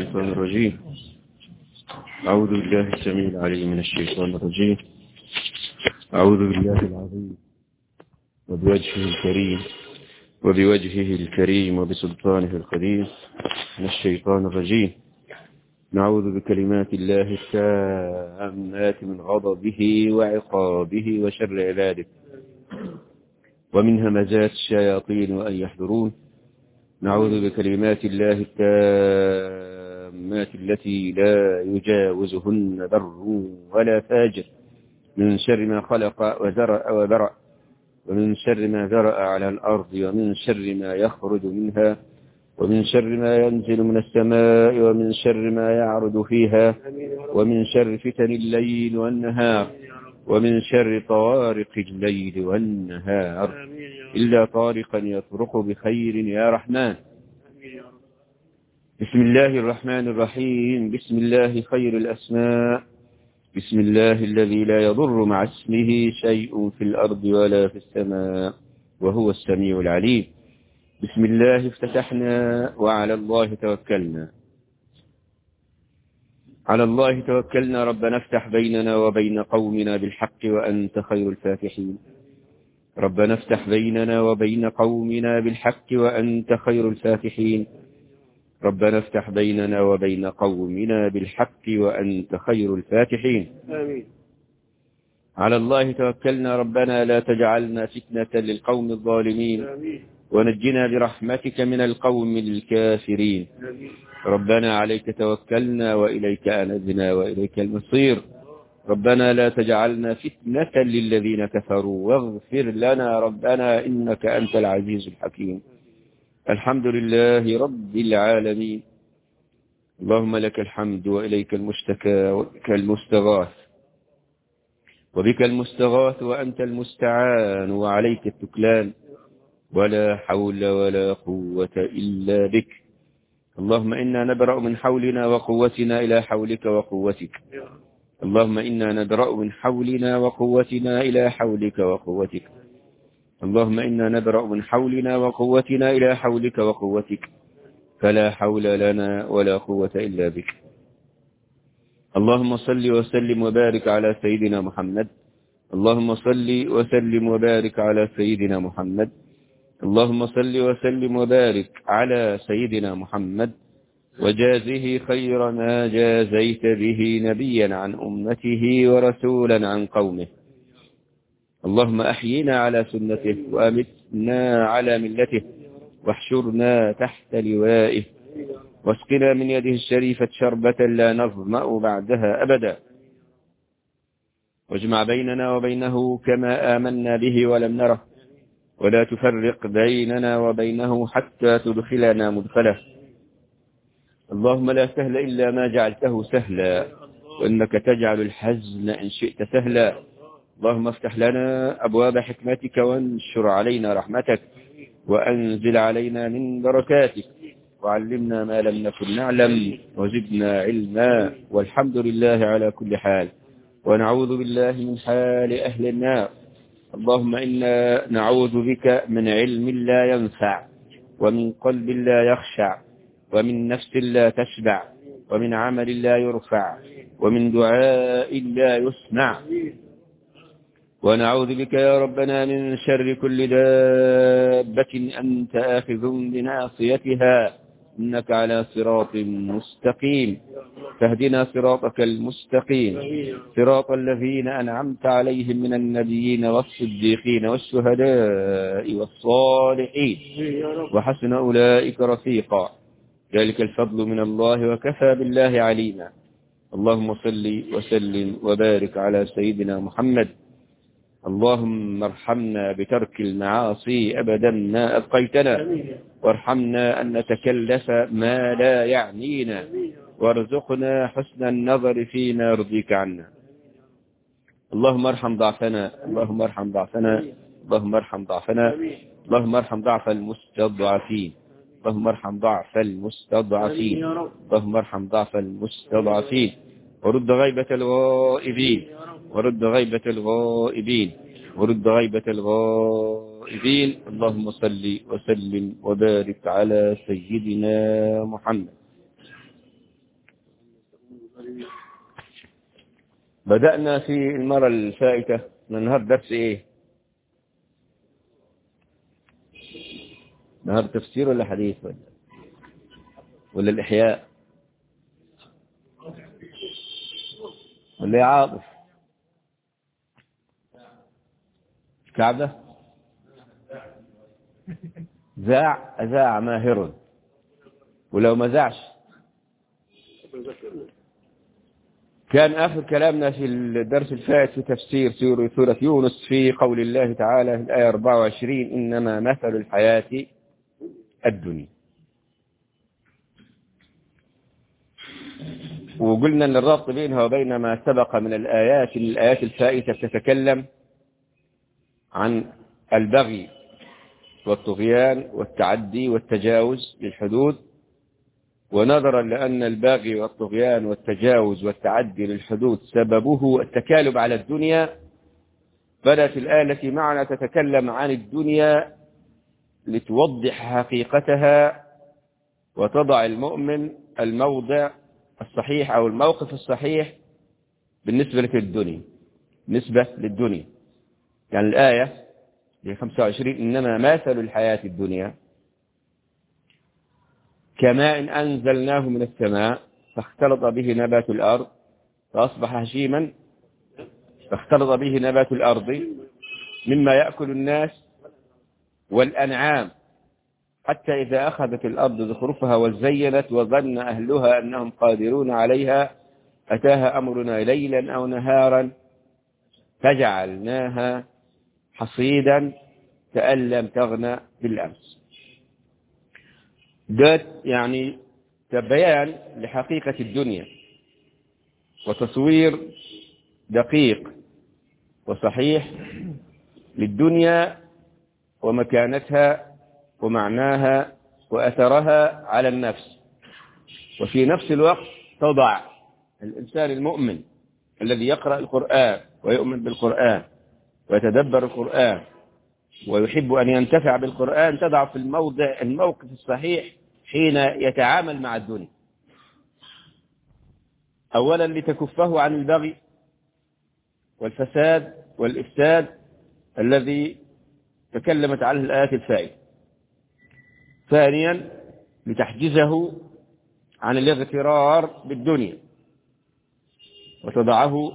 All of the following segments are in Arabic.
الشيطان الرجيم. أعوذ بالله السميع العليم من الشيطان الرجيم. أعوذ بالله العظيم وبوجهه الكريم وبوجهه الكريم وبسلطانه القديم من الشيطان الرجيم. نعوذ بكلمات الله التامات من غضبه وعقابه وشر عباده. ومن همزات الشياطين وأن يحضرون. نعوذ بكلمات الله التامات التي لا يجاوزهن بر ولا فاجر. من شر ما خلق وزرع وبرع ومن شر ما ذرأ على الأرض ومن شر ما يخرج منها ومن شر ما ينزل من السماء ومن شر ما يعرض فيها ومن شر فتن الليل والنهار ومن شر طوارق الليل والنهار. إلا طارقا يطرق بخير يا رحمن. بسم الله الرحمن الرحيم. بسم الله خير الأسماء. بسم الله الذي لا يضر مع اسمه شيء في الأرض ولا في السماء وهو السميع العليم. بسم الله افتتحنا وعلى الله توكلنا. على الله توكلنا. ربنا افتح بيننا وبين قومنا بالحق وأنت خير الفاتحين. ربنا افتح بيننا وبين قومنا بالحق وأنت خير الفاتحين. ربنا افتح بيننا وبين قومنا بالحق وأنت خير الفاتحين. آمين. على الله توكلنا. ربنا لا تجعلنا فتنة للقوم الظالمين. آمين. ونجنا برحمتك من القوم الكافرين. آمين. ربنا عليك توكلنا وإليك أنبنا وإليك المصير. ربنا لا تجعلنا فتنة للذين كفروا. واغفر لنا ربنا إنك أنت العزيز الحكيم. الحمد لله رب العالمين. اللهم لك الحمد وإليك المشتكى وبك المستغاث وبك المستغاث وأنت المستعان وعليك التكلان. ولا حول ولا قوة إلا بك. اللهم إنا نبرأ من حولنا وقوتنا إلى حولك وقوتك. اللهم إنا نبرأ من حولنا وقوتنا إلى حولك وقوتك. اللهم إنا نبرأ من حولنا وقوتنا إلى حولك وقوتك. فلا حول لنا ولا قوة إلا بك. اللهم صل وسلم وبارك على سيدنا محمد. اللهم صل وسلم وبارك على سيدنا محمد. اللهم صل وسلم وبارك على سيدنا محمد. وجازه خير ما جازيت به نبيا عن أمته ورسولا عن قومه. اللهم أحينا على سنته وأمتنا على ملته واحشرنا تحت لوائه واسقنا من يده الشريفة شربة لا نظمأ بعدها أبدا. واجمع بيننا وبينه كما آمنا به ولم نره ولا تفرق بيننا وبينه حتى تدخلنا مدخله. اللهم لا سهل إلا ما جعلته سهلا وإنك تجعل الحزن إن شئت سهلا. اللهم افتح لنا أبواب حكمتك وانشر علينا رحمتك وأنزل علينا من بركاتك. وعلمنا ما لم نكن نعلم وزدنا علما. والحمد لله على كل حال. ونعوذ بالله من حال أهل النار. اللهم إنا نعوذ بك من علم لا ينفع ومن قلب لا يخشع ومن نفس لا تشبع ومن عمل لا يرفع ومن دعاء لا يسمع. ونعوذ بك يا ربنا من شر كل دابة أنت آخذ بناصيتها إنك على صراط مستقيم. فاهدنا صراطك المستقيم. صراط الذين أنعمت عليهم من النبيين والصديقين والشهداء والصالحين. وحسن أولئك رفيقا. ذلك الفضل من الله وكفى بالله عليما. اللهم صل وسلم وبارك على سيدنا محمد. اللهم ارحمنا بترك المعاصي أبدا ما أبقيتنا. وارحمنا أن نتكلف ما لا يعنينا. وارزقنا حسن النظر فيما يرضيك عنا. اللهم ارحم ضعفنا. اللهم ارحم ضعفنا. اللهم ارحم ضعفنا. اللهم ارحم ضعف المستضعفين. اللهم ارحم ضعف المستضعفين. اللهم ارحم ضعف المستضعفين. ورد غيبة الغائبين. ورد غيبة الغائبين. ورد غيبة الغائبين. اللهم صل وسلم وبارك على سيدنا محمد. بدأنا في المرة الفائتة. من نهار درس إيه؟ نهار تفسير ولا حديث ولا؟ ولا الإحياء؟ ولا إيه عاطف. كعبة زاع أزاع ماهر. ولو ما زعش كان آخر كلامنا في الدرس الفائت في تفسير سورة يونس في قول الله تعالى في الآية 24 إنما مثل الحياة الدنيا. وقلنا أن الرابط بينها وبين ما سبق من الآيات الآيات الفائتة تتكلم عن البغي والطغيان والتعدي والتجاوز للحدود ونظرا لأن الباغي والطغيان والتجاوز والتعدي للحدود سببه التكالب على الدنيا. بدأت الآية التي معنا تتكلم عن الدنيا لتوضح حقيقتها وتضع المؤمن الموضع الصحيح أو الموقف الصحيح بالنسبة للدنيا. بالنسبة للدنيا. يعني الآية ل 25 إنما مثل الحياة الدنيا كماء أنزلناه من السماء فاختلط به نبات الأرض فأصبح هشيما فاختلط به نبات الأرض مما يأكل الناس والأنعام. حتى إذا أخذت الأرض زخرفها وزينت وظن أهلها أنهم قادرون عليها أتاها أمرنا ليلا أو نهارا فجعلناها حصيدا كأن لم تغنى بالأمس. ده يعني بيان لحقيقة الدنيا وتصوير دقيق وصحيح للدنيا ومكانتها ومعناها وأثرها على النفس. وفي نفس الوقت تضع الإنسان المؤمن الذي يقرأ القرآن ويؤمن بالقرآن ويتدبر القرآن ويحب أن ينتفع بالقرآن تضع في الموضع الموقف الصحيح حين يتعامل مع الدنيا. أولا لتكفه عن البغي والفساد والإفساد الذي تكلمت عنه الآيات الفائتة ثانيا لتحجزه عن الاغترار بالدنيا وتضعه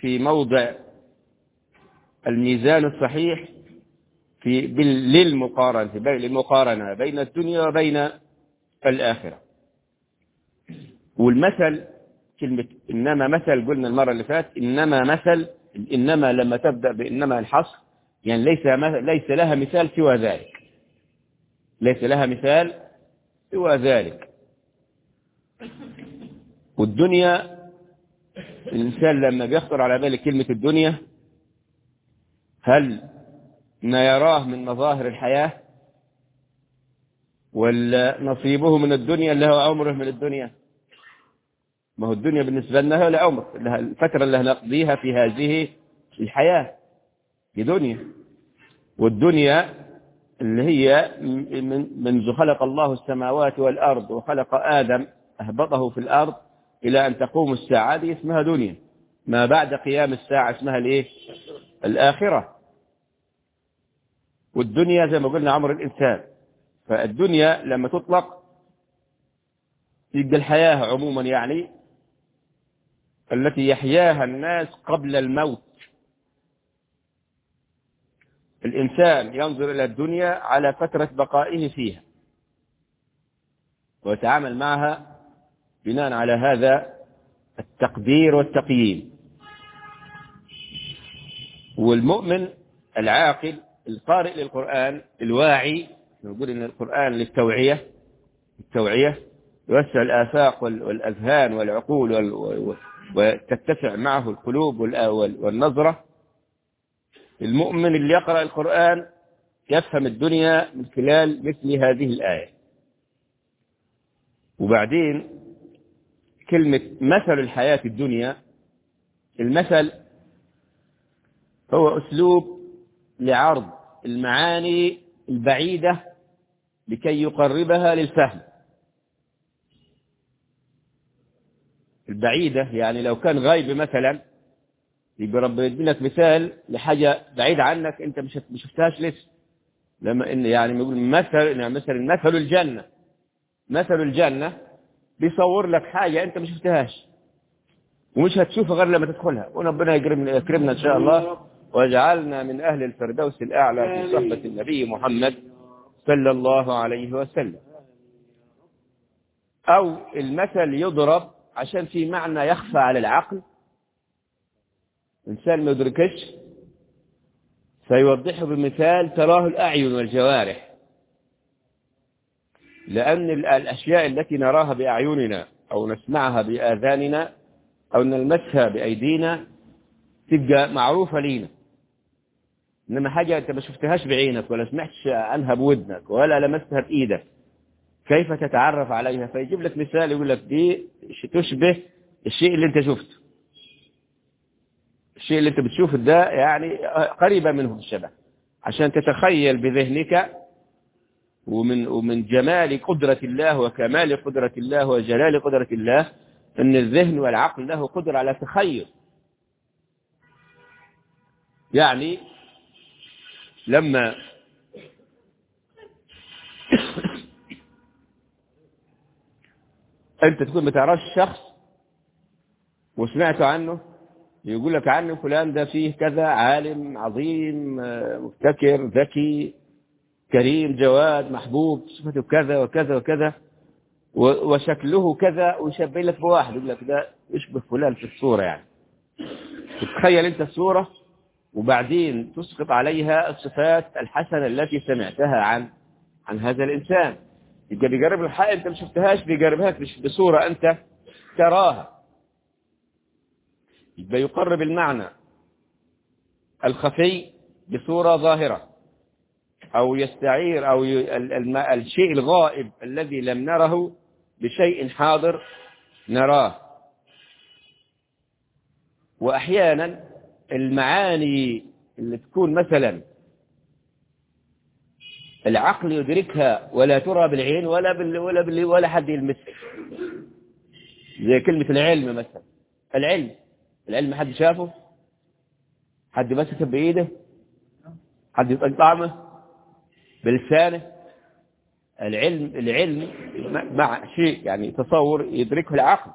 في موضع الميزان الصحيح في للمقارنة للمقارنة بين الدنيا وبين الآخرة. والمثل كلمة إنما مثل قلنا المرة اللي فات إنما مثل إنما لما تبدأ بإنما الحصر يعني ليس ليس لها مثال سوى ذلك. ليس لها مثال سوى ذلك. والدنيا الإنسان لما بيخطر على باله كلمة الدنيا هل ما يراه من مظاهر الحياة ولا نصيبه من الدنيا اللي هو عمره من الدنيا؟ ما هو الدنيا بالنسبة لنا هي العمر الفترة اللي هنقضيها في هذه الحياة دي دنيا. والدنيا اللي هي منذ خلق الله السماوات والأرض وخلق آدم أهبطه في الأرض إلى أن تقوم الساعة دي اسمها دنيا. ما بعد قيام الساعة اسمها الايه الآخرة. والدنيا زي ما قلنا عمر الإنسان. فالدنيا لما تطلق يبقى الحياة عموما يعني التي يحياها الناس قبل الموت. الإنسان ينظر إلى الدنيا على فترة بقائه فيها ويتعامل معها بناء على هذا التقدير والتقييم. والمؤمن العاقل القارئ للقرآن الواعي نقول إن القرآن للتوعية التوعية يوسع الآفاق والأذهان والعقول وتتسع معه القلوب والنظرة. المؤمن اللي يقرأ القرآن يفهم الدنيا من خلال مثل هذه الآية. وبعدين كلمة مثل الحياة الدنيا المثل هو أسلوب لعرض المعاني البعيدة لكي يقربها للفهم. البعيدة يعني لو كان غايب مثلا يبقى رب يدي لك مثال لحاجة بعيدة عنك انت مش مش شفتهاش لسه. لما ان يعني يقول مثل يعني مثلا مثل الجنة. مثل الجنة بيصور لك حاجة انت ما شفتهاش. ومش هتشوفها غير لما تدخلها. وربنا يكرمنا يكرمنا إن شاء الله. واجعلنا من أهل الفردوس الأعلى في صحبة النبي محمد صلى الله عليه وسلم. أو المثل يضرب عشان في معنى يخفى على العقل. إنسان ما يدركش فيوضحه بمثال تراه الأعين والجوارح. لأن الأشياء التي نراها بأعيننا أو نسمعها بآذاننا أو نلمسها بأيدينا تبقى معروفة لينا. إنما حاجة أنت ما شفتهاش بعينك ولا سمعتش عنها بودنك ولا لمستها بإيدك كيف تتعرف عليها؟ فيجيب لك مثال يقول لك دي تشبه الشيء اللي أنت شفته. الشيء اللي انت بتشوفه ده يعني قريبة منه الشبه. عشان تتخيل بذهنك ومن ومن جمال قدرة الله وكمال قدرة الله وجلال قدرة الله إن الذهن والعقل له قدرة على تخيل. يعني لما أنت تكون ما تعرفش شخص وسمعت عنه يقول لك عنه فلان ده فيه كذا عالم عظيم مبتكر ذكي كريم جواد محبوب صفته كذا وكذا وكذا وشكله كذا ويشبه لك بواحد. يقول لك ده يشبه فلان في الصورة يعني. تتخيل انت الصورة وبعدين تسقط عليها الصفات الحسنة التي سمعتها عن عن هذا الإنسان. يبقى بيجرب الحق انت ما شفتهاش بيجربها بصورة انت تراها. يبقى يقرب المعنى الخفي بصورة ظاهرة أو يستعير أو الشيء الغائب الذي لم نره بشيء حاضر نراه. وأحيانا المعاني اللي تكون مثلا العقل يدركها ولا ترى بالعين ولا بال ولا بال ولا حد يلمسها. زي كلمة العلم مثلا. العلم. العلم حد شافه؟ حد مسكه بإيده؟ حد طعمه؟ بلسانه؟ العلم العلم مع شيء يعني تصور يدركه العقل.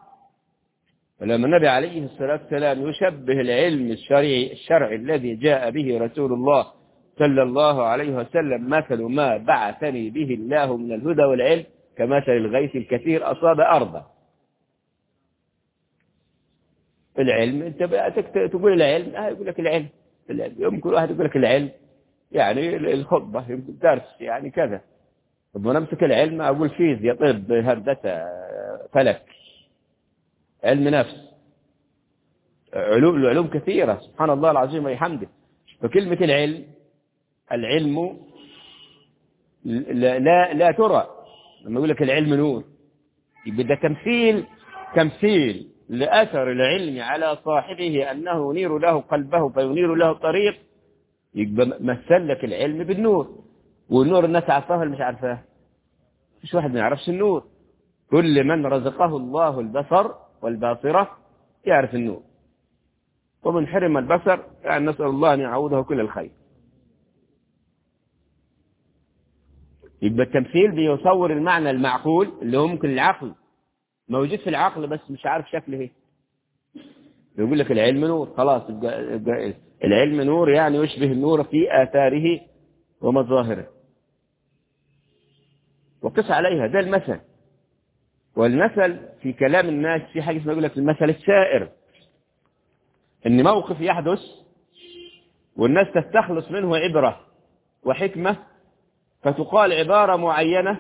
ولما النبي عليه الصلاة والسلام يشبه العلم الشرعي الشرعي الذي جاء به رسول الله صلى الله عليه وسلم مثل ما بعثني به الله من الهدى والعلم كمثل الغيث الكثير أصاب أرضا العلم أنت تقول العلم آه يقول لك العلم. يمكن واحد يقول لك العلم. يعني الخطبة يمكن درس يعني كذا. طب وأنا امسك العلم أقول فيزياء طب هندسة فلك. علم نفس. علوم العلوم كثيرة سبحان الله العظيم ويحمده فكلمة العلم العلم لا لا, لا ترى. لما يقول لك العلم نور يبقى ده تمثيل تمثيل. لأثر العلم على صاحبه أنه ينير له قلبه فينير له الطريق يبقى مثل لك العلم بالنور. والنور الناس عارفاه مش عارفاه؟ مش واحد ما يعرفش النور. كل من رزقه الله البصر والباصرة يعرف النور. ومن حرم البصر يعني نسأل الله أن يعوضه كل الخير. يبقى التمثيل بيصور المعنى المعقول اللي هو ممكن العقل موجود في العقل بس مش عارف شكله إيه. يقول لك العلم نور. خلاص العلم نور يعني يشبه النور في آثاره ومظاهره. وقس عليها. ده المثل. والمثل في كلام الناس في حاجة اسمها يقول لك المثل السائر. إن موقف يحدث والناس تستخلص منه عبرة وحكمة فتقال عبارة معينة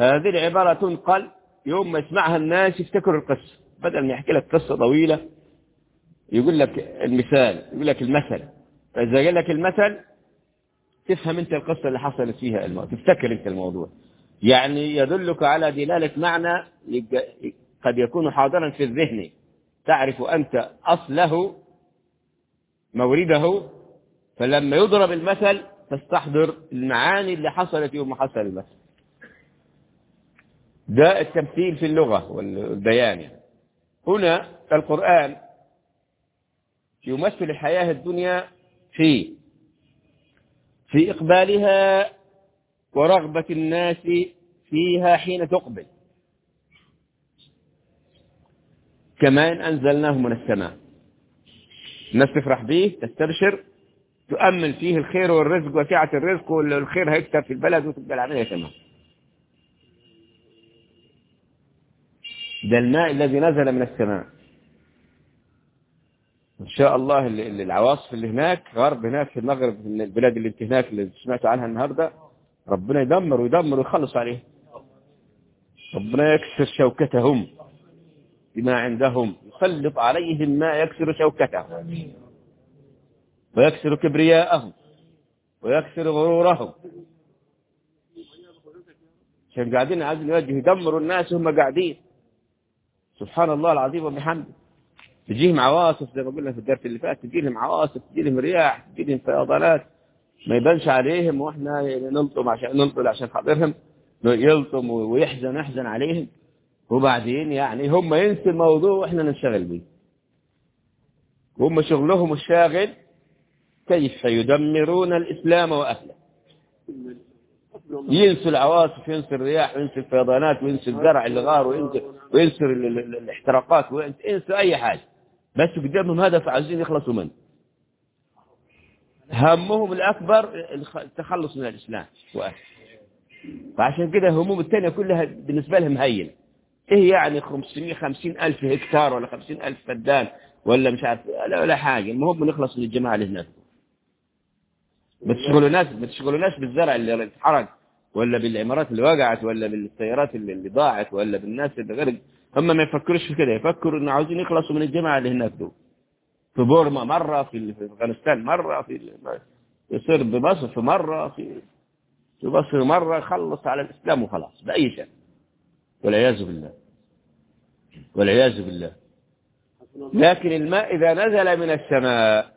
هذه العبارة تنقل يوم ما يسمعها الناس يفتكروا القصة. بدل ما يحكي لك قصة طويلة يقول لك المثال يقول لك المثل. فإذا قال لك المثل تفهم أنت القصة اللي حصلت فيها الموضوع تفتكر أنت الموضوع. يعني يدلك على دلالة معنى قد يكون حاضرا في الذهن. تعرف أنت أصله مورده. فلما يضرب المثل تستحضر المعاني اللي حصلت يوم حصل المثل. ده التمثيل في اللغة والبيان يعني. هنا القرآن يمثل الحياة الدنيا في في إقبالها ورغبة الناس فيها حين تقبل. كما إن أنزلناه من السماء. الناس تفرح به تستبشر تؤمل فيه الخير والرزق وسعة الرزق والخير هيكتب في البلد وتبقى العملية تمام ده الماء الذي نزل من السماء. إن شاء الله العواصف اللي هناك غرب هناك في المغرب البلاد اللي انت هناك اللي سمعتوا عنها النهارده ربنا يدمر ويدمر ويخلص عليه ربنا يكسر شوكتهم بما عندهم يسلط عليهم ما يكسر شوكتهم ويكسر كبرياءهم ويكسر غرورهم. عشان قاعدين عايزين يدمروا الناس وهم قاعدين. سبحان الله العظيم وبحمده. تجيهم عواصف زي ما قلنا في الدرس اللي فات تجيهم عواصف تجيهم رياح تجيهم فيضانات. ما يبانش عليهم وإحنا نلطم عشان نلطم عشان خاطرهم يلطم ويحزن يحزن عليهم. وبعدين يعني هم ينسوا الموضوع وإحنا ننشغل به هم شغلهم الشاغل كيف يدمرون الإسلام وأهله. ينسوا العواصف وينسوا الرياح وينسوا الفيضانات وينسوا الزرع اللي غار وينسوا الاحتراقات وينسوا أي حاجة. بس قدامهم هدف عايزين يخلصوا منه. همهم الأكبر التخلص من الإسلام. فعشان كده هموم التانية كلها بالنسبة لهم هينة. إيه يعني 550 ألف هكتار ولا 50 ألف فدان ولا مش عارف لا ولا حاجة. المهم نخلص من الجماعة اللي هناك. ما تشغلوناش ما تشغلوناش بالزرع اللي اتحرق ولا بالعمارات اللي وقعت ولا بالسيارات اللي, اللي ضاعت ولا بالناس اللي غرق. هم ما يفكروش في كده يفكروا إنه عاوزين يخلصوا من الجماعة اللي هناك دول. في بورما مرة في أفغانستان مرة في يصير بمصر في مرة في في مصر مرة خلص على الإسلام وخلاص بأي شيء. والعياذ بالله. والعياذ بالله. لكن الماء إذا نزل من السماء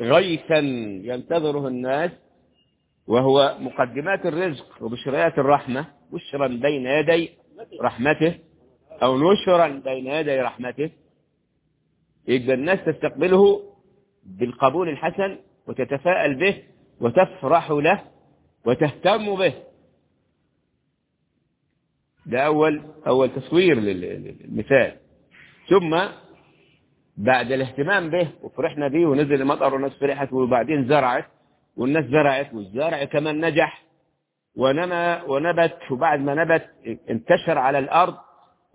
غيثا ينتظره الناس وهو مقدمات الرزق وبشريات الرحمة بشرا بين يدي رحمته أو نشرا بين يدي رحمته. يبقى الناس تستقبله بالقبول الحسن وتتفاءل به وتفرح له وتهتم به. ده أول أول تصوير للمثال. ثم بعد الاهتمام به وفرحنا به ونزل المطر والناس فرحت وبعدين زرعت. والناس زرعت والزرع كمان نجح ونما ونبت وبعد ما نبت انتشر على الأرض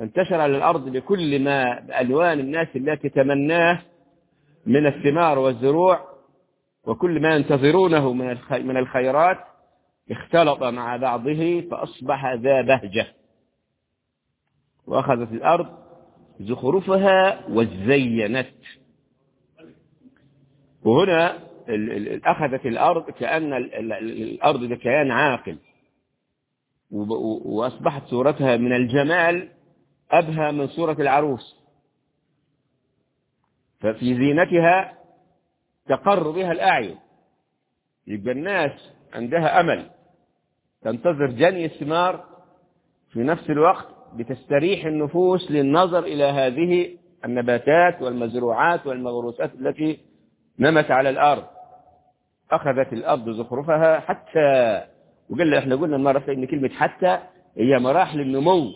انتشر على الأرض بكل ما بألوان الناس التي تمناه من الثمار والزروع وكل ما ينتظرونه من من الخيرات اختلط مع بعضه فأصبح ذا بهجة. وأخذت الأرض زخرفها وزينت. وهنا أخذت الأرض كأن الأرض ده كيان عاقل. وأصبحت صورتها من الجمال أبهى من صورة العروس. ففي زينتها تقر بها الأعين. يبقى الناس عندها أمل. تنتظر جني الثمار في نفس الوقت بتستريح النفوس للنظر إلى هذه النباتات والمزروعات والمغروسات التي نمت على الأرض. أخذت الأرض زخرفها حتى وقال إحنا قلنا المرة إن كلمة حتى هي مراحل النمو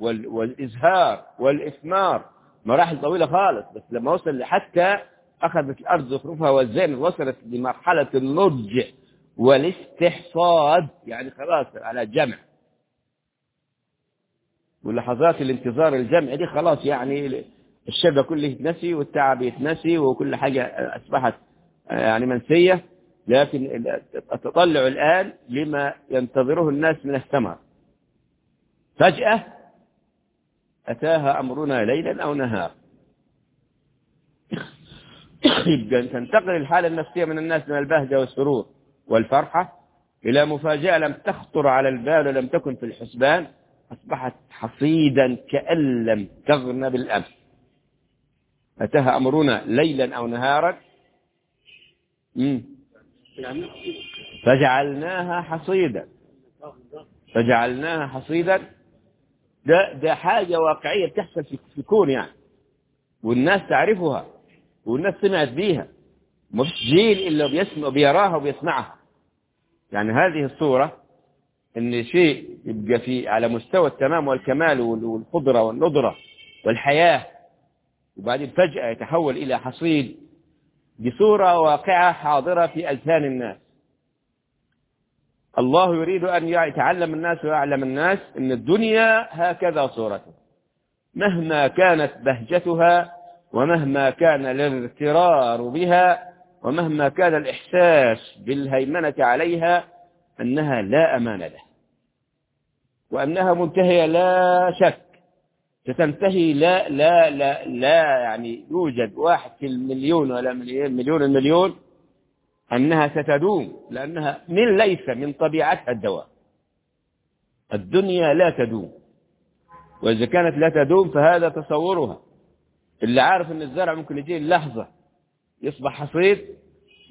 والإزهار والإثمار مراحل طويلة خالص بس لما وصل لحتى أخذت الأرض زخرفها والزين وصلت لمرحلة النضج والاستحصاد يعني خلاص على جمع. ولحظات الانتظار الجمع دي خلاص يعني الشبه كله يتنسي والتعب يتنسي وكل حاجة أصبحت يعني منسية. لكن التطلع الآن لما ينتظره الناس من الثمر فجأة أتاها أمرنا ليلا أو نهار يبقى تنتقل الحالة النفسية من الناس من البهجة والسرور والفرحة إلى مفاجأة لم تخطر على البال ولم تكن في الحسبان أصبحت حصيدا كأن لم تغن بالأمس. أتاها أمرنا ليلا أو نهارا. فجعلناها حصيدا. فجعلناها حصيدا. ده ده حاجة واقعية بتحصل في الكون يعني. والناس تعرفها والناس سمعت بيها. فيش جيل إلا بيسمع بيراها وبيسمعها. يعني هذه الصورة إن شيء يبقى في على مستوى التمام والكمال والقدرة والنضرة والحياة. وبعدين فجأة يتحول إلى حصيد. بصورة واقعة حاضرة في أذهان الناس. الله يريد أن يتعلم الناس ويعلم الناس أن الدنيا هكذا صورتها. مهما كانت بهجتها ومهما كان الاغترار بها ومهما كان الإحساس بالهيمنة عليها أنها لا أمان له وأنها منتهية لا شك ستنتهي لا لا لا لا يعني يوجد واحد في المليون ولا مليون مليون المليون أنها ستدوم لأنها من ليس من طبيعتها الدواء. الدنيا لا تدوم. وإذا كانت لا تدوم فهذا تصورها. اللي عارف أن الزرع ممكن يجي لحظة يصبح حصيد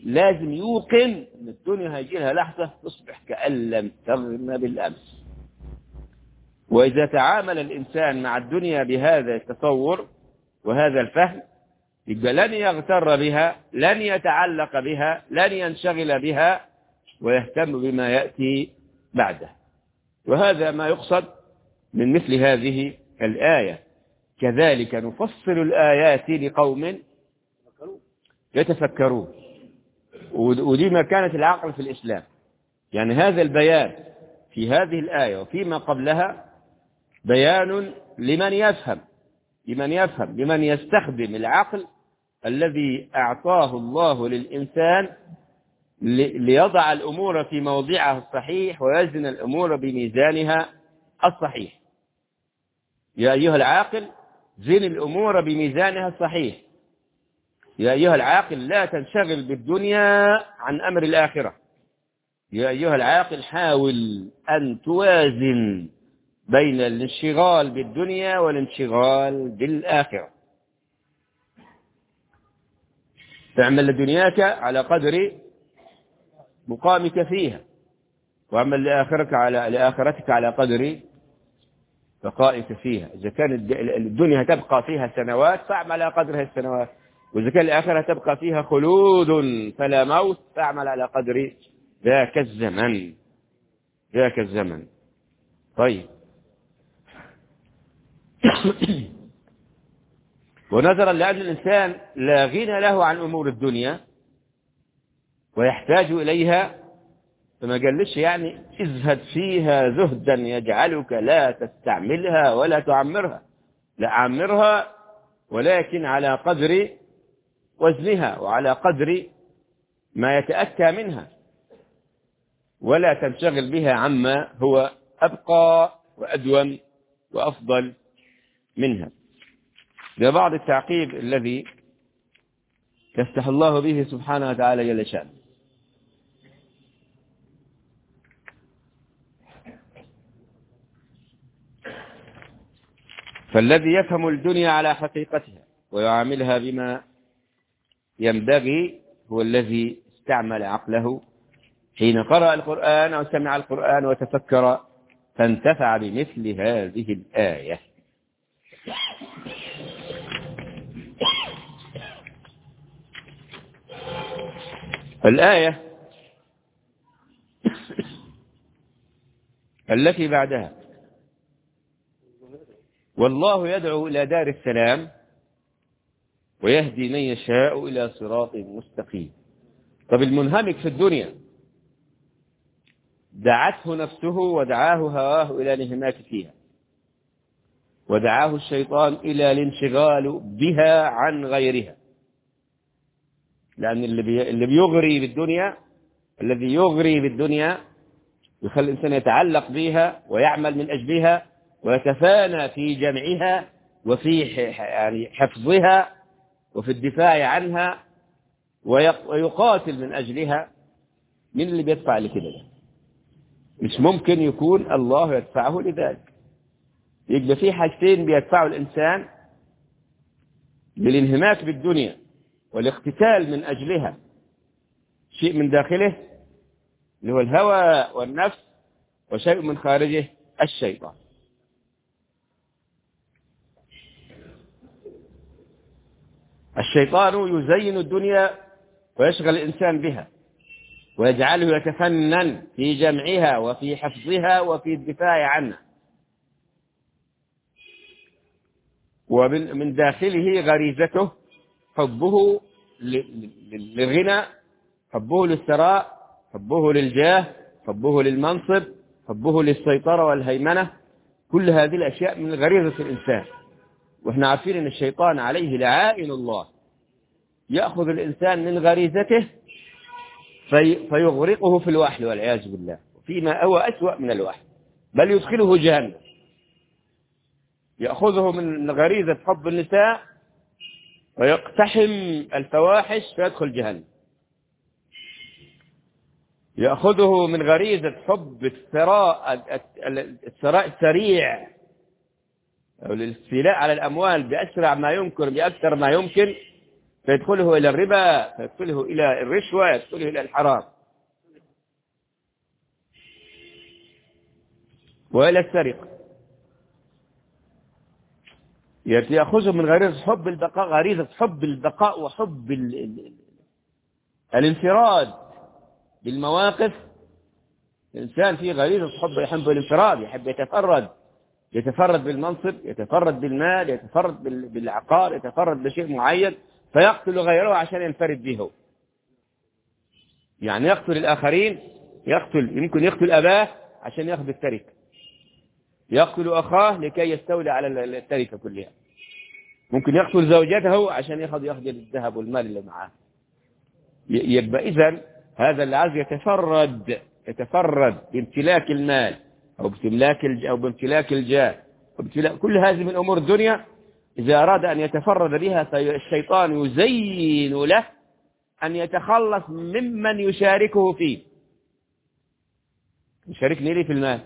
لازم يوقن أن الدنيا هيجي لها لحظة تصبح كأن لم تغن بالأمس. وإذا تعامل الإنسان مع الدنيا بهذا التصور وهذا الفهم يبقى لن يغتر بها لن يتعلق بها لن ينشغل بها ويهتم بما يأتي بعده. وهذا ما يقصد من مثل هذه الآية. كذلك نفصل الآيات لقوم يتفكرون. ودي مكانة العقل في الإسلام. يعني هذا البيان في هذه الآية وفيما قبلها بيان لمن يفهم لمن يفهم لمن يستخدم العقل الذي أعطاه الله للإنسان ليضع الأمور في موضعها الصحيح ويزن الأمور بميزانها الصحيح. يا أيها العاقل زن الأمور بميزانها الصحيح. يا أيها العاقل لا تنشغل بالدنيا عن أمر الآخرة. يا أيها العاقل حاول أن توازن بين الانشغال بالدنيا والانشغال بالآخرة. تعمل لدنياك على قدر مقامك فيها واعمل لآخرك على لآخرتك على قدر بقائك فيها. إذا كانت الدنيا تبقى فيها سنوات فاعمل على قدر السنوات. وإذا كان الآخرة تبقى فيها خلود فلا موت فاعمل على قدر ذاك الزمن. ذاك الزمن. طيب. ونظرا لأن الإنسان لا غنى له عن أمور الدنيا ويحتاج إليها فما قالش يعني ازهد فيها زهدا يجعلك لا تستعملها ولا تعمرها. لا عمرها ولكن على قدر وزنها وعلى قدر ما يتأتى منها. ولا تنشغل بها عما هو أبقى وأدوم وأفضل. منها. لبعض التعقيب الذي يفتح الله به سبحانه وتعالى جل شأنه. فالذي يفهم الدنيا على حقيقتها ويعاملها بما ينبغي هو الذي استعمل عقله حين قرأ القرآن أو سمع القرآن وتفكر فانتفع بمثل هذه الآية. الآية التي بعدها. والله يدعو إلى دار السلام ويهدي من يشاء إلى صراط مستقيم. طب المنهمك في الدنيا دعته نفسه ودعاه هواه إلى الانهماك فيها ودعاه الشيطان إلى الانشغال بها عن غيرها. لأن اللي. اللي بيغري بالدنيا الذي يغري بالدنيا يخلي الإنسان يتعلق بها ويعمل من أجلها ويتفانى في جمعها وفي يعني حفظها وفي الدفاع عنها ويقاتل من أجلها. من اللي بيدفع لكده؟ ده مش ممكن يكون الله يدفعه لذلك. يبقى في حاجتين بيدفعوا الإنسان للانهماك بالدنيا. والاقتتال من أجلها شيء من داخله اللي هو الهوى والنفس وشيء من خارجه الشيطان. الشيطان يزين الدنيا ويشغل الإنسان بها ويجعله يتفنن في جمعها وفي حفظها وفي الدفاع عنها. ومن من داخله غريزته حبه للغنى حبه للثراء حبه للجاه حبه للمنصب حبه للسيطرة والهيمنة. كل هذه الأشياء من غريزة الإنسان. وإحنا عارفين أن الشيطان عليه لعائن الله. يأخذ الإنسان من غريزته في فيغرقه في الوحل والعياذ بالله. فيما هو أسوأ من الوحل. بل يدخله جهنم. يأخذه من غريزة حب النساء ويقتحم الفواحش فيدخل جهنم يأخذه من غريزة حب الثراء الثراء السريع أو الاستيلاء على الأموال بأسرع ما يمكن بأكثر ما يمكن. فيدخله إلى الربا فيدخله إلى الرشوة يدخله إلى الحرام. وإلى السرقة. يأخذه من غريزة حب البقاء غريزة حب البقاء وحب الانفراد بالمواقف. الإنسان فيه غريزة حب يحب الانفراد يحب يتفرد يتفرد بالمنصب يتفرد بالمال يتفرد بالعقار يتفرد بشيء معين فيقتل غيره عشان ينفرد به. يعني يقتل الآخرين يقتل يمكن يقتل أباه عشان ياخذ التركة. يقتل أخاه لكي يستولي على التركة كلها. ممكن يقتل زوجته عشان ياخذ يأخذ الذهب والمال اللي معاه. يبقى إذا هذا اللي عايز يتفرد يتفرد بامتلاك المال أو بامتلاك أو بامتلاك الجاه. كل هذه من أمور الدنيا إذا أراد أن يتفرد بها فالشيطان يزين له أن يتخلص ممن يشاركه فيه. يشاركني ليه في المال؟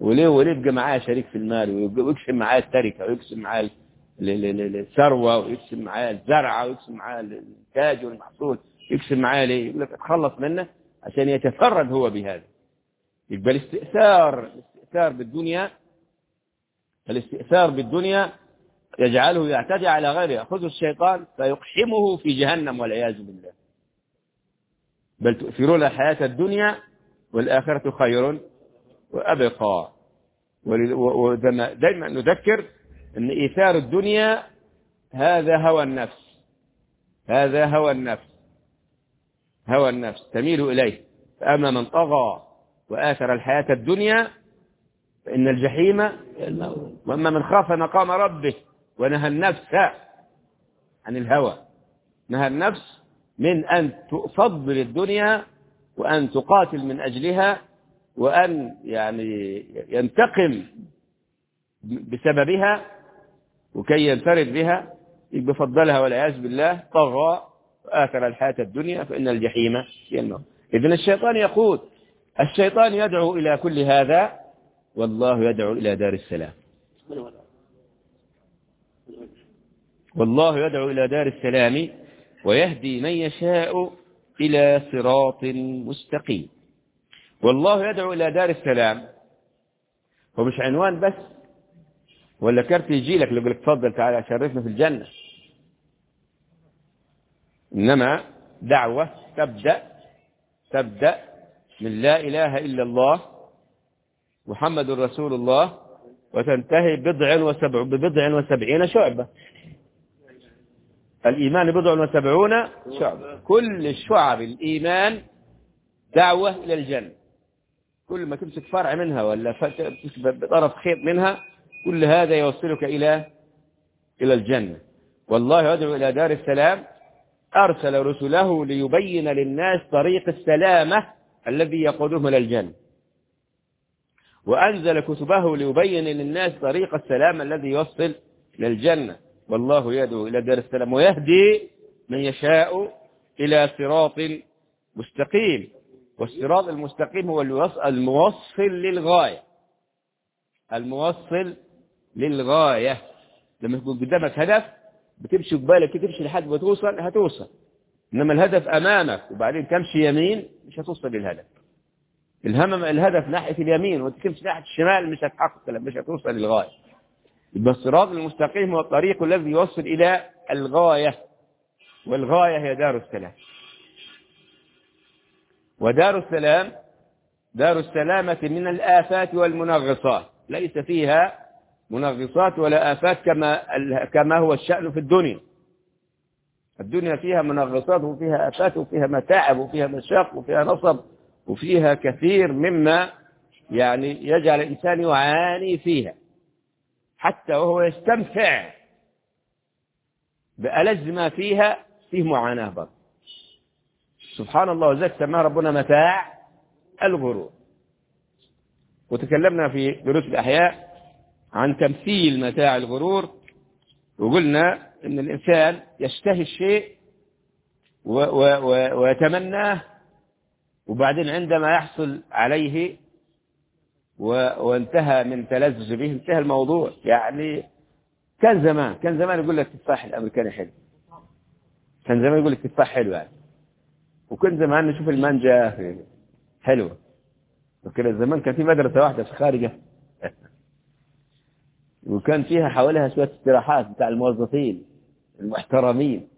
وليه وليه يبقى معاه شريك في المال ويقسم معاه التركة ويقسم معاه الثروة ويقسم معاه الزرعة ويقسم معاه الإنتاج والمحصول يقسم معاه ليه؟ يقول لك اتخلص منه عشان يتفرد هو بهذا. يبقى الاستئثار الاستئثار بالدنيا الاستئثار بالدنيا يجعله يعتدي على غيره. يأخذه الشيطان فيقحمه في جهنم والعياذ بالله. بل تؤثرون الحياة الدنيا والآخرة خير. وأبقى. ودائما نذكر أن إيثار الدنيا هذا هوى النفس. هذا هوى النفس. هوى النفس. تميل إليه. فأما من طغى وآثر الحياة الدنيا فإن الجحيم وأما من خاف مقام ربه ونهى النفس عن الهوى. نهى النفس من أن تفضل الدنيا وأن تقاتل من أجلها وأن يعني ينتقم بسببها وكي ينفرد بها بفضلها والعياذ بالله طغى وآثر الحياة الدنيا فإن الجحيم هي إذن الشيطان يقول الشيطان يدعو إلى كل هذا والله يدعو إلى دار السلام. والله يدعو إلى دار السلام ويهدي من يشاء إلى صراط مستقيم. والله يدعو إلى دار السلام. هو مش عنوان بس. ولا كارت يجي لك يقول لك تفضل تعالى شرفنا في الجنة. إنما دعوة تبدأ تبدأ من لا إله إلا الله محمد رسول الله وتنتهي بضع وسبع ببضع وسبعين شعبة. الإيمان بضع وسبعون شعبة. كل شعب الإيمان دعوة إلى الجنة. كل ما تمسك فرع منها ولا بطرف خيط منها كل هذا يوصلك إلى إلى الجنة. والله يدعو إلى دار السلام أرسل رسله ليبين للناس طريق السلامة الذي يقودهم إلى الجنة. وأنزل كتبه ليبين للناس طريق السلام الذي يوصل إلى الجنة. والله يدعو إلى دار السلام ويهدي من يشاء إلى صراط مستقيم. والصراط المستقيم هو الموصل للغاية. الموصل للغاية. لما يكون قدامك هدف بتمشي ببالك تمشي لحد ما توصل هتوصل. إنما الهدف أمامك وبعدين تمشي يمين مش هتوصل للهدف. الهمم الهدف ناحية اليمين وتمشي ناحية الشمال مش هتحقق مش هتوصل للغاية. يبقى الصراط المستقيم هو الطريق الذي يوصل إلى الغاية. والغاية هي دار السلام. ودار السلام دار السلامة من الآفات والمنغصات. ليس فيها منغصات ولا آفات كما كما هو الشأن في الدنيا. الدنيا فيها منغصات وفيها آفات وفيها متاعب وفيها مشاق وفيها نصب وفيها كثير مما يعني يجعل الإنسان يعاني فيها. حتى وهو يستمتع بألذ ما فيها فيه معاناة برضه. سبحان الله وذلك سماه ربنا متاع الغرور. وتكلمنا في دروس الأحياء عن تمثيل متاع الغرور وقلنا إن الإنسان يشتهي الشيء ويتمناه وبعدين عندما يحصل عليه وانتهى من تلذذ به انتهى الموضوع. يعني كان زمان كان زمان يقول لك التفاح الأمريكاني حلو. كان زمان يقول لك التفاح حلو يعني. وكنت زمان نشوف المانجا حلوة. وكده زمان كان في مدرسة واحدة في خارجة. وكان فيها حواليها شوية استراحات بتاع الموظفين المحترمين.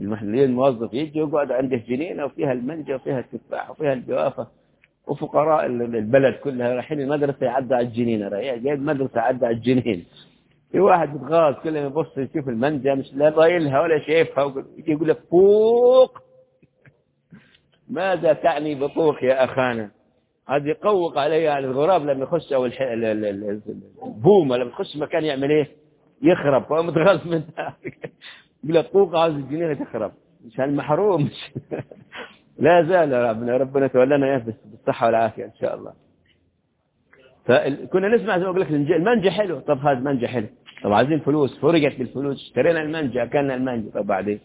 المحللين الموظف يجي يقعد عنده جنينة وفيها المانجا وفيها التفاح وفيها الجوافة. وفقراء البلد كلها رايحين المدرسة يعدوا على الجنينة جاي المدرسة يعدوا على الجنين في واحد متغاظ كل ما يبص يشوف المانجا مش لا ضايلها ولا شايفها يجي يقول لك فوق! ماذا تعني بطوق يا أخانا؟ هذا يقوق علي على الغراب لما يخش أو البومة لما يخش مكان يعمل إيه؟ يخرب فهو متغاظ منها يقول لك طوق عاوز الجنينة تخرب. مش هالمحروم. لا زال ربنا ربنا تولنا بالصحة والعافية إن شاء الله. فكنا نسمع زي ما أقول لك المانجا حلو. طب هذا مانجا حلو. طب عايزين فلوس. فرجت بالفلوس. اشترينا المانجا أكلنا المانجا طب بعدين؟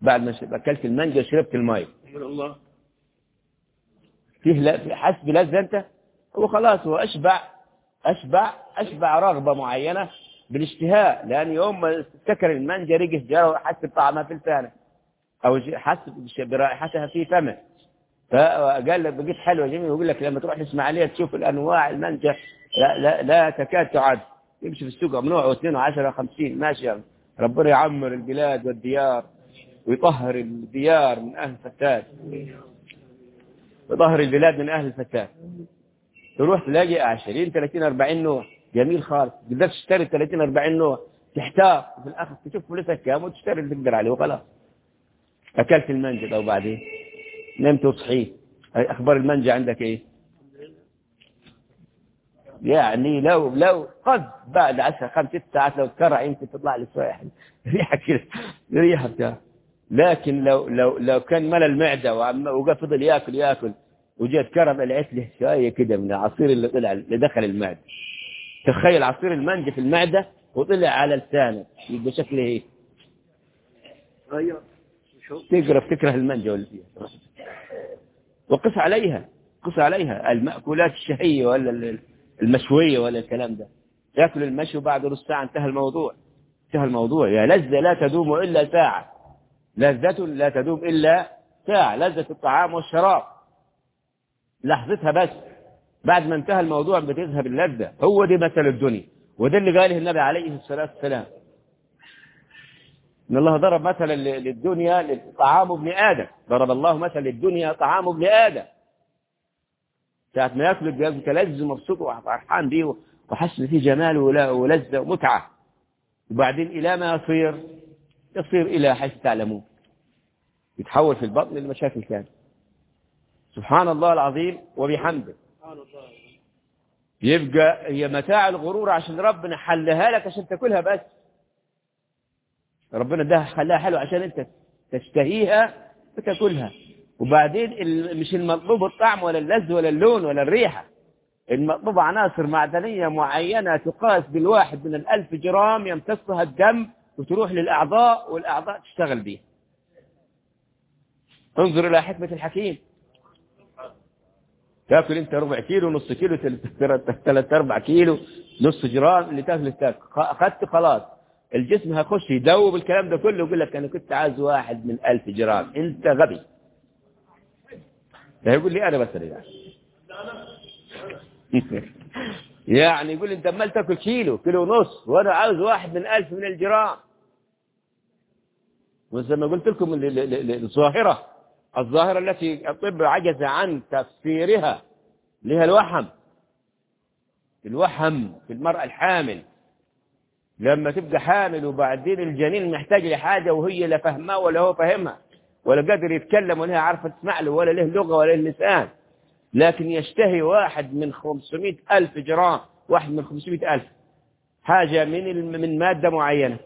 بعد ما أكلت المانجا شربت الماء الله. فيه لا حس بلذة أنت؟ هو خلاص هو أشبع أشبع أشبع رغبة معينة بالاشتهاء. لأن يوم ما سكر المانجا رجع جرى حس بطعمها في لسانه أو حس برائحتها في فمه. فقال لك بقيت حلوة جميل ويقول لك لما تروح الإسماعيلية تشوف الأنواع المانجا لا, لا, لا تكاد تعد. يمشي في السوق ممنوع واثنين وعشرة خمسين ماشي. ربنا يعمر البلاد والديار. ويطهر الديار من أهل الفتات ويطهر البلاد من أهل الفتات تروح تلاقي 20 30 40 نوع. جميل خالص. تقدر تشتري 30 40 نوع. تحتار في الآخر تشوف فلوسك كام وتشتري اللي تقدر عليه وخلاص. أكلت المانجا أو بعدين. نمت وصحيت أخبار المانجا عندك إيه؟ يعني لو لو قد بعد عشر خمس ست ساعات لو تكرع يمكن تطلع لي شوية ريحة كده. ريحة بتاع. لكن لو لو لو كان ملى المعدة وقف فضل ياكل ياكل وجت كرم لقيت له شوية كده من العصير اللي طلع اللي دخل المعدة. تخيل عصير المانجا في المعدة وطلع على لسانك يبقى شكله إيه؟ غير تقرف تكره المانجا فيها وقس عليها قس عليها. المأكولات الشهية ولا المشوية ولا الكلام ده. تاكل المشي وبعد نص ساعة انتهى الموضوع. انتهى الموضوع. يا لذة لا تدوم إلا ساعة. لذة لا تدوم إلا ساعة لذة الطعام والشراب. لحظتها بس بعد ما انتهى الموضوع بتذهب اللذة. هو دي مثل الدنيا. وده اللي قاله النبي عليه الصلاة والسلام. إن الله ضرب مثلا للدنيا طعام ابن آدم. ضرب الله مثلا للدنيا طعام ابن آدم. ساعة ما ياكل الجهاز متلذذ ومبسوط وفرحان بيه وحس فيه جمال ولذة ومتعة. وبعدين إلى ما يصير؟ يصير إلى حيث تعلمون. يتحول في البطن لمشاكل ثانية سبحان الله العظيم وبحمده. يبقى هي متاع الغرور عشان ربنا حلها لك عشان تاكلها بس. ربنا ده خلاها حلو عشان انت تشتهيها وتاكلها. وبعدين مش المطلوب الطعم ولا اللذ ولا اللون ولا الريحة. المطلوب عناصر معدنية معينة تقاس بالواحد من الألف جرام يمتصها الدم وتروح للأعضاء والأعضاء تشتغل بيها. انظر إلى حكمة الحكيم. تأكل أنت ربع كيلو نص كيلو ثلاث أربع كيلو نص جرام اللي تأكل تاكل أخذت خلاص. الجسم هيخش يدوب الكلام ده كله ويقول لك أنا كنت عايز واحد من ألف جرام. أنت غبي. ده يقول لي أنا بس يعني يقول أنت عمال تأكل كيلو كيلو ونص وأنا عاوز واحد من ألف من الجرام وزي ما قلت لكم ال- ال- ال- الظاهرة الظاهرة التي الطب عجز عن تفسيرها هي الوحم الوحم في المرأة الحامل. لما تبقى حامل وبعدين الجنين محتاج لحاجة وهي لا فهمها ولا هو فاهمها ولا قادر يتكلم ولا هي عارفة تسمع له ولا له لغة ولا له لسان. لكن يشتهي واحد من 500 ألف جرام واحد من 500 ألف. حاجة من من مادة معينة.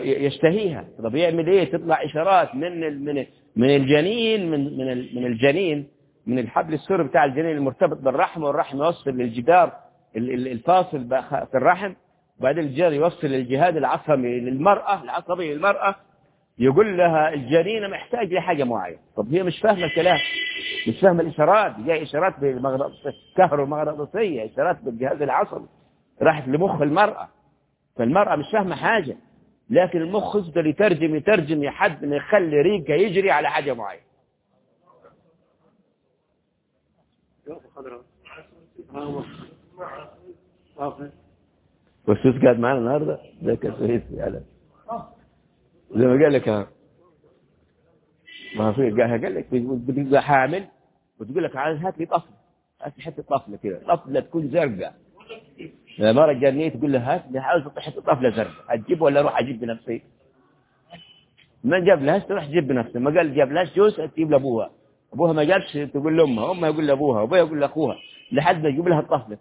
يشتهيها. طب يعمل إيه؟ تطلع إشارات من من من الجنين من من من الجنين من الحبل السري بتاع الجنين المرتبط بالرحم والرحم يوصل للجدار ال- ال- الفاصل في الرحم وبعدين الجدار يوصل للجهاز العصبي للمرأة العصبي للمرأة يقول لها الجنين محتاج لحاجة معينة. طب هي مش فاهمة الكلام. مش فاهمة الإشارات. جاي إشارات كهرومغناطيسية إشارات بالجهاز العصبي. راحت لمخ المرأة. فالمرأة مش فاهمة حاجة. لكن المخ يقدر يترجم يترجم لحد ما يخلي ريقه يجري على حاجة معينة. والسوس قاعد معانا النهارده؟ ده كان سويسي على زي ما قال لك. ما في قال لك بتبقى حامل وتقول لك عايز هات لي طفل هات لي حتة طفلة كده طفلة تكون زرقاء. المره الجنيه تقول له هات لي عاوز حتة طفلة زرقاء هتجيب ولا أروح أجيب بنفسي؟ ما جاب لهاش تروح تجيب بنفسه ما قال جاب لهاش جوز تجيب لأبوها. أبوها ما جابش تقول لأمها أمها يقول لأبوها أبوها يقول لأخوها. لحد ما يجيب لها الطفلة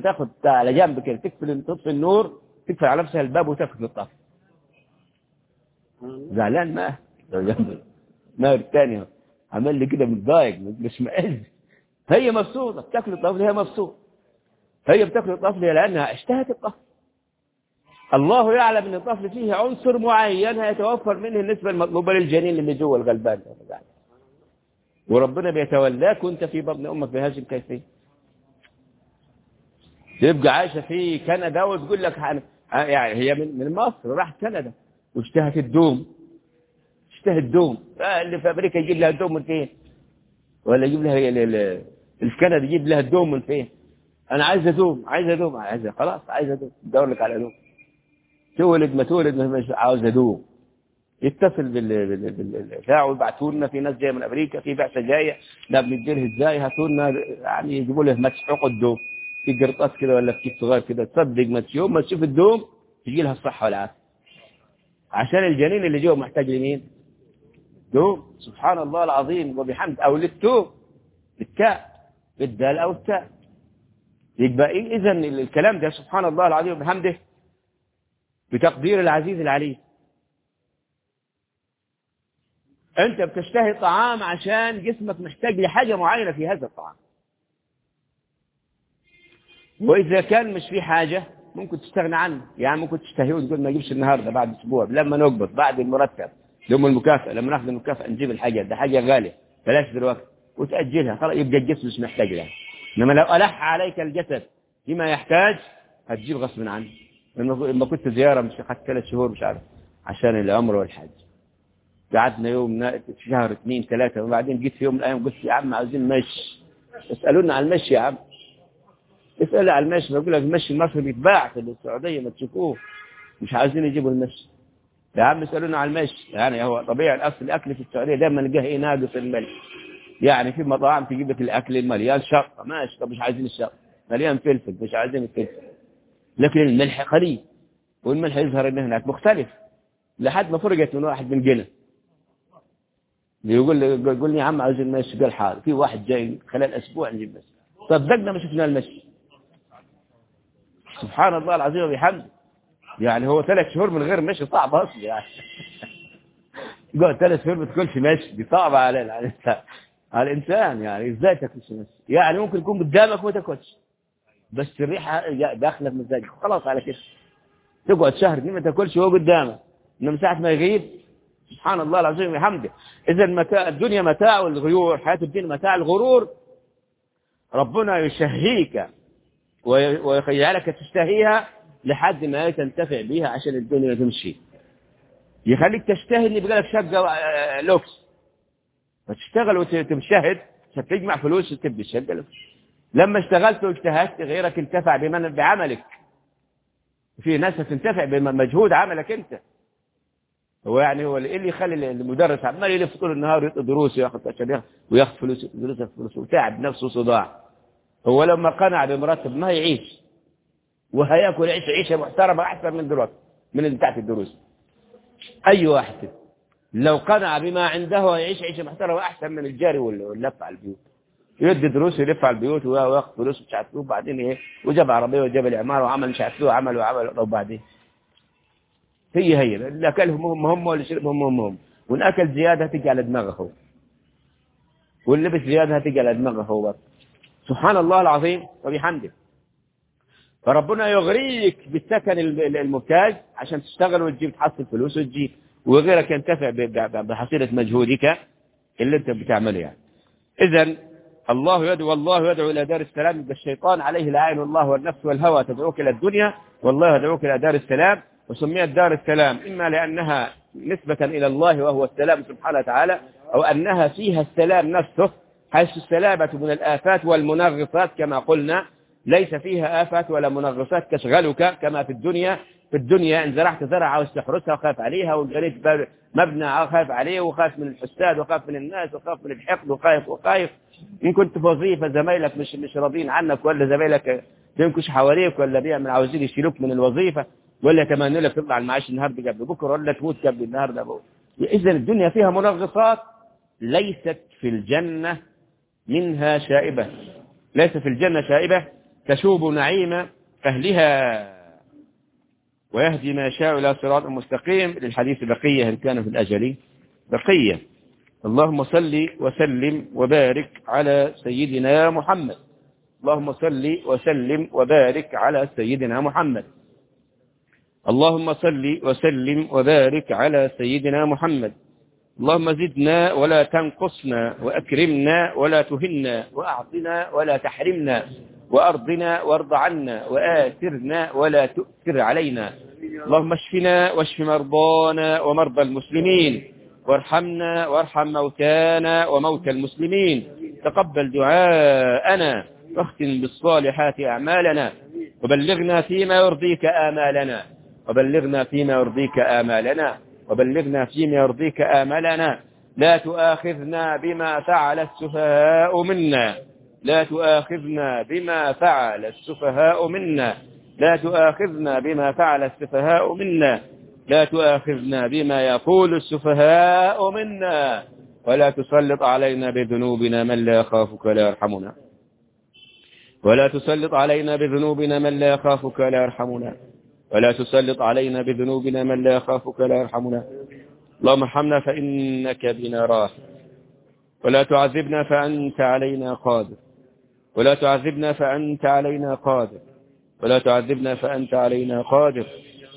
تاخد على جنب كده تقفل تطفي النور تقفل على نفسها الباب وتاخد الطفل زعلان ما النار الثانية عمل لي كده متضايق مش مئز هي مبسوطة بتاكل الطفل هي مبسوطة. هي بتاكل الطفل لأنها اشتهت الطفل الله يعلم إن الطفل فيه عنصر معين هيتوفر منه النسبة المطلوبة للجنين اللي جوه الغلبان. وربنا بيتولاك وانت في بطن أمك بهذه الكيفية. تبقى عايشة في كندا وتقول لك عن- يعني هي من مصر راحت كندا. واشتهت الدوم. اشتهت دوم. آه، اللي في أمريكا يجيب لها الدوم من فين؟ ولا يجيب لها في كندا يجيب لها الدوم من فين؟ أنا عايز أدوم عايز أدوم عايز خلاص عايز أدوم. بدور لك على دوم تولد ما تولد مش عاوز أدوم. يتصل بال ويبعتوا لنا. في ناس جاية من أمريكا في بعثة جاية. لا بنديره إزاي؟ هاتوا لنا. يعني يجيبوا له مسحوق الدوم في قرطاس كده ولا في كيس صغير كده. تصدق ما تشوف ما تشوف الدوم تجي لها الصحة والعافية. عشان الجنين اللي جوه محتاج لمين؟ دوم سبحان الله العظيم وبحمد. أو للتوم بالتاء بالدال أو التاء. يبقى إيه اذا الكلام ده؟ سبحان الله العظيم وبحمده. بتقدير العزيز العليم. أنت بتشتهي طعام عشان جسمك محتاج لحاجة معينة في هذا الطعام. وإذا كان مش في حاجة ممكن تستغنى عنه. يعني ممكن تشتهيه وتقول ما اجيبش النهارده بعد أسبوع لما نقبض بعد المرتب. يوم المكافأة لما ناخذ المكافأة نجيب الحاجة ده حاجة غالية. بلاش دلوقتي. وتأجلها. خلاص يبقى الجسم مش محتاج لها إنما لو ألح عليك الجسد بما يحتاج هتجيب غصب عنه. لما لما كنت زيارة مش أخذت ثلاث شهور مش عارف عشان العمر والحج. قعدنا يوم شهر اثنين ثلاثة وبعدين جيت في يوم من الأيام قلت يا عم عاوزين مشي. اسألونا على المشي يا عم. اسأل على المشي بقول لك المشي المصري بيتباع في السعودية ما تشوفوه. مش عايزين يجيبوا المشي. يا عم اسألونا على المشي. يعني هو طبيعي الأصل الأكل في السعودية دايما نلقاه إيه ناقص الملح. يعني في مطاعم تجيب لك الأكل المليان شطة. ماشي طب مش عايزين الشطة. مليان فلفل مش عايزين الفلفل. لكن الملح قليل والملح يظهر إن هناك مختلف. لحد ما فرقت من واحد من جنة. يقول لي يقول لي يا عم عاوزين مشي قال حاضر. في واحد جاي خلال أسبوع نجيب مشي. صدقنا ما شفنا المشي. سبحان الله العظيم وبحمده. يعني هو ثلاث شهور من غير مشي صعب أصلا يعني يقعد ثلاث شهور ما تاكلش مشي دي صعبة على الانسان على الإنسان يعني إزاي تاكلش مشي؟ يعني ممكن يكون قدامك وما تاكلش. بس الريحة داخلة في مزاجك. خلاص على كده. تقعد شهر اتنين ما تاكلش وهو قدامك. انما ساعة ما يغيب سبحان الله العظيم وبحمده. اذا متاع الدنيا متاع الغيور حياة الدنيا متاع الغرور. ربنا يشهيك ويجعلك تشتهيها لحد ما تنتفع بيها عشان الدنيا تمشي. يخليك تشتهي اللي بقى لك شقة آه، لوكس. فتشتغل وتجتهد عشان تجمع فلوس وتبدي الشقه لوكس. لما اشتغلت واجتهدت غيرك انتفع بمن بعملك. في ناس هتنتفع بمجهود عملك انت. هو يعني هو اللي يخلي المدرس عمال يلف طول النهار ويعطي دروس وياخذ عشان فلوس ياخذ فلوس وتعب نفسه صداع هو لما قنع بمرتب ما يعيش. وهياكل عيش عيشة محترمة أحسن من دلوقتي من اللي بتاعت الدروس. أي واحد لو قنع بما عنده يعيش عيشة محترمة أحسن من الجاري واللف على البيوت. يدي دروس يلف على البيوت وياخذ فلوس مش عارف وبعدين إيه وجاب عربية وجاب العمارة وعمل مش عارف وعمل وعمل وبعدين؟ هي هي اللي اكلهم هم هم واللي شربهم هم هم وان اكل زيادة تيجي على دماغه هو. واللي لبس زيادة هتيجي على دماغه هو برضه. سبحان الله العظيم وبحمده. فربنا يغريك بالسكن الممتاز عشان تشتغل وتجيب تحصل فلوس وتجيب وغيرك ينتفع بحصيلة مجهودك اللي انت بتعمله يعني. اذا الله يدعو والله يدعو إلى دار السلام بالشيطان عليه العين والله والنفس والهوى تدعوك إلى الدنيا والله يدعوك إلى دار السلام. وسميت دار السلام إما لأنها نسبة إلى الله وهو السلام سبحانه وتعالى أو أنها فيها السلام نفسه حيث السلامة من الآفات والمنغصات كما قلنا ليس فيها آفات ولا منغصات تشغلك كما في الدنيا. في الدنيا إن زرعت زرعة عاوز تحرسها وخاف عليها وبنيت مبنى خاف عليه وخاف من الحساد وخاف من الناس وخاف من الحقد وخايف وخايف. إن كنت في وظيفة زمايلك مش مش راضيين عنك ولا زمايلك بينكش حواليك ولا بيعمل عاوزين يشيلوك من الوظيفة ولا يتمنوا لك تطلع المعاش النهارده قبل بكرة ولا تموت قبل النهارده. إذا الدنيا فيها منغصات ليست في الجنة منها شائبة. ليس في الجنة شائبة. تشوب نعيم أهلها. ويهدي ما يشاء إلى صراط مستقيم. للحديث بقية إن كان في الأجل. بقية. اللهم صل وسلم وبارك على سيدنا محمد. اللهم صل وسلم وبارك على سيدنا محمد. اللهم صل وسلم وبارك على سيدنا محمد. اللهم زدنا ولا تنقصنا وأكرمنا ولا تهنا وأعطنا ولا تحرمنا وأرضنا وارض عنا وآثرنا ولا تؤثر علينا. اللهم اشفنا واشف مرضانا ومرضى المسلمين وارحمنا وارحم موتانا وموتى المسلمين. تقبل دعاءنا واختم بالصالحات أعمالنا. وبلغنا فيما يرضيك آمالنا. وبلغنا فيما يرضيك آمالنا. وبلغنا فيما يرضيك آملنا. لا تؤاخذنا بما فعل السفهاء منا. لا تؤاخذنا بما فعل السفهاء منا. لا تؤاخذنا بما فعل السفهاء منا. لا تؤاخذنا بما يقول السفهاء منا. ولا تسلط علينا بذنوبنا من لا يخافك لا يرحمنا. ولا تسلط علينا بذنوبنا من لا يخافك لا يرحمنا. ولا تسلط علينا بذنوبنا من لا يخافك لا يرحمنا. اللهم ارحمنا فإنك بنا راحم. ولا تعذبنا فأنت علينا قادر. ولا تعذبنا فأنت علينا قادر. ولا تعذبنا فأنت علينا قادر.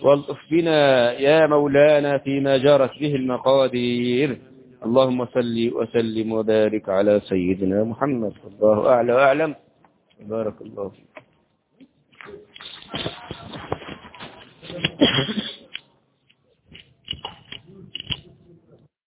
والطف بنا يا مولانا فيما جرت به المقادير. اللهم صل وسلم وبارك على سيدنا محمد. الله أعلى وأعلم. بارك الله Thank you.